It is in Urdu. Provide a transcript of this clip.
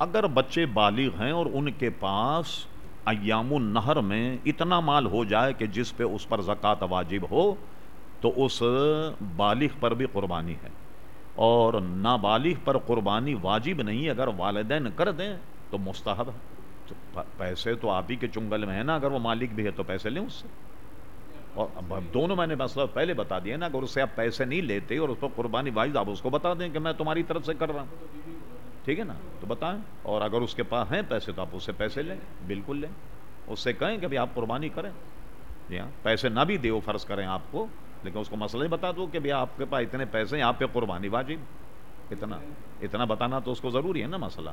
اگر بچے بالغ ہیں اور ان کے پاس ایام النہر میں اتنا مال ہو جائے کہ جس پہ اس پر زکوٰۃ واجب ہو، تو اس بالغ پر بھی قربانی ہے۔ اور نابالغ پر قربانی واجب نہیں، اگر والدین کر دیں تو مستحب ہے۔ پیسے تو آپ ہی کے چنگل میں ہے نا، اگر وہ مالک بھی ہے تو پیسے لیں اس سے۔ اور دونوں میں نے مسئلہ پہلے بتا دیا نا، اگر اس سے آپ پیسے نہیں لیتے اور اس پر قربانی واجب، آپ اس کو بتا دیں کہ میں تمہاری طرف سے کر رہا ہوں۔ ٹھیک ہے نا؟ تو بتائیں۔ اور اگر اس کے پاس ہیں پیسے تو آپ اس سے پیسے لیں۔ بالکل لیں۔ اس سے کہیں کہ بھی آپ قربانی کریں۔ جی ہاں پیسے نہ بھی دے وہ فرض کریں آپ کو۔ لیکن اس کو مسئلہ ہی بتا دو کہ بھائی آپ کے پاس اتنے پیسے ہیں، آپ پہ قربانی واجب۔ اتنا اتنا بتانا تو اس کو ضروری ہے نا مسئلہ۔